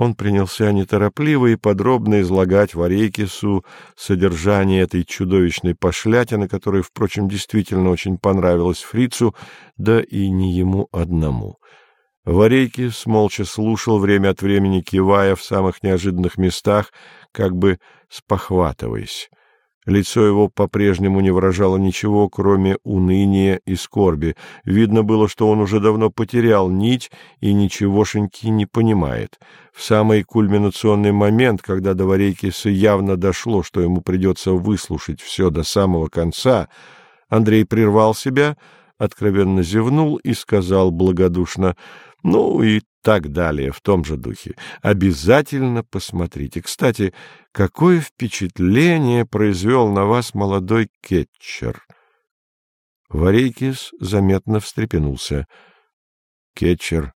Он принялся неторопливо и подробно излагать Варейкису содержание этой чудовищной пошлятины, которая, впрочем, действительно очень понравилась фрицу, да и не ему одному. Варейкис молча слушал, время от времени кивая в самых неожиданных местах, как бы спохватываясь. Лицо его по-прежнему не выражало ничего, кроме уныния и скорби. Видно было, что он уже давно потерял нить и ничегошеньки не понимает. В самый кульминационный момент, когда до Варейкиса явно дошло, что ему придется выслушать все до самого конца, Андрей прервал себя, откровенно зевнул и сказал благодушно — ну и так далее в том же духе. Обязательно посмотрите. Кстати, какое впечатление произвел на вас молодой кетчер? Варейкис заметно встрепенулся. Кетчер,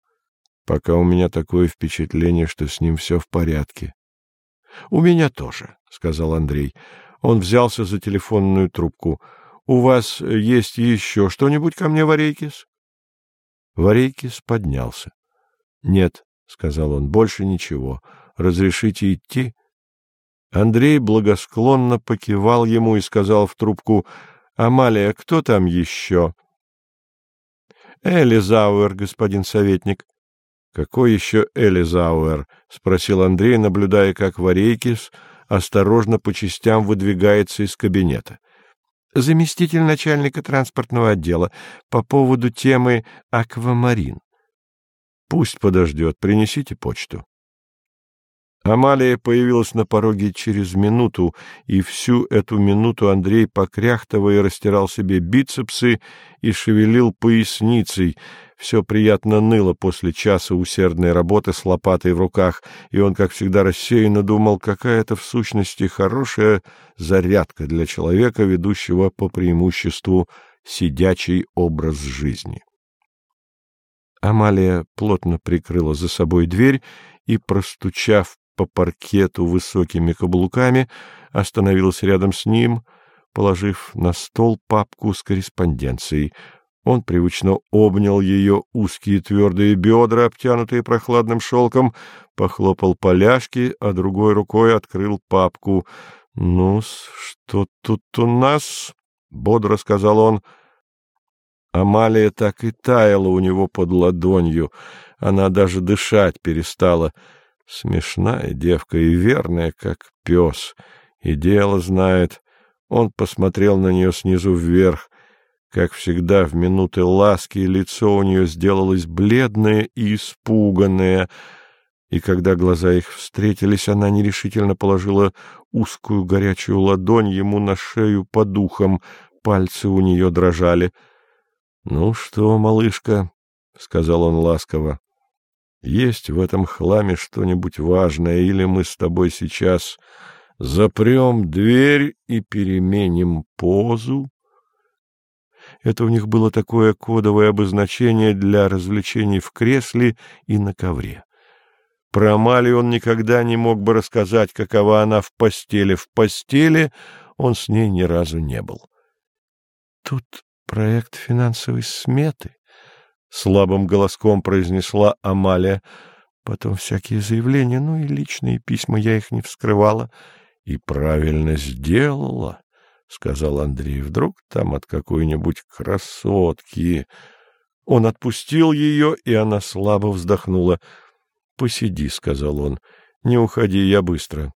пока у меня такое впечатление, что с ним все в порядке. — У меня тоже, — сказал Андрей. Он взялся за телефонную трубку. — У вас есть еще что-нибудь ко мне, Варейкис? Варейкис поднялся. — Нет, — сказал он, — больше ничего. Разрешите идти? Андрей благосклонно покивал ему и сказал в трубку, — Амалия, кто там еще? — Элизауэр, господин советник. — Какой еще Элизауэр? — спросил Андрей, наблюдая, как Варейкис осторожно по частям выдвигается из кабинета заместитель начальника транспортного отдела по поводу темы «Аквамарин». Пусть подождет, принесите почту. Амалия появилась на пороге через минуту, и всю эту минуту Андрей, покряхтывая, растирал себе бицепсы и шевелил поясницей. Все приятно ныло после часа усердной работы с лопатой в руках, и он, как всегда, рассеянно думал, какая это в сущности хорошая зарядка для человека, ведущего по преимуществу сидячий образ жизни. Амалия плотно прикрыла за собой дверь и, простучав по паркету высокими каблуками, остановился рядом с ним, положив на стол папку с корреспонденцией. Он привычно обнял ее узкие твердые бедра, обтянутые прохладным шелком, похлопал поляшки, а другой рукой открыл папку. — Ну, что тут у нас? — бодро сказал он. Амалия так и таяла у него под ладонью. Она даже дышать перестала. Смешная девка и верная, как пес, и дело знает. Он посмотрел на нее снизу вверх. Как всегда, в минуты ласки лицо у нее сделалось бледное и испуганное, и когда глаза их встретились, она нерешительно положила узкую горячую ладонь ему на шею по духам, пальцы у нее дрожали. — Ну что, малышка, — сказал он ласково, есть в этом хламе что-нибудь важное, или мы с тобой сейчас запрем дверь и переменим позу? Это у них было такое кодовое обозначение для развлечений в кресле и на ковре. Про Амалию он никогда не мог бы рассказать, какова она в постели. В постели он с ней ни разу не был. — Тут проект финансовой сметы, слабым голоском произнесла Амалия. Потом всякие заявления, ну и личные письма, я их не вскрывала. И правильно сделала, — сказал Андрей. Вдруг там от какой-нибудь красотки. Он отпустил ее, и она слабо вздохнула. — Посиди, — сказал он. — Не уходи, я быстро.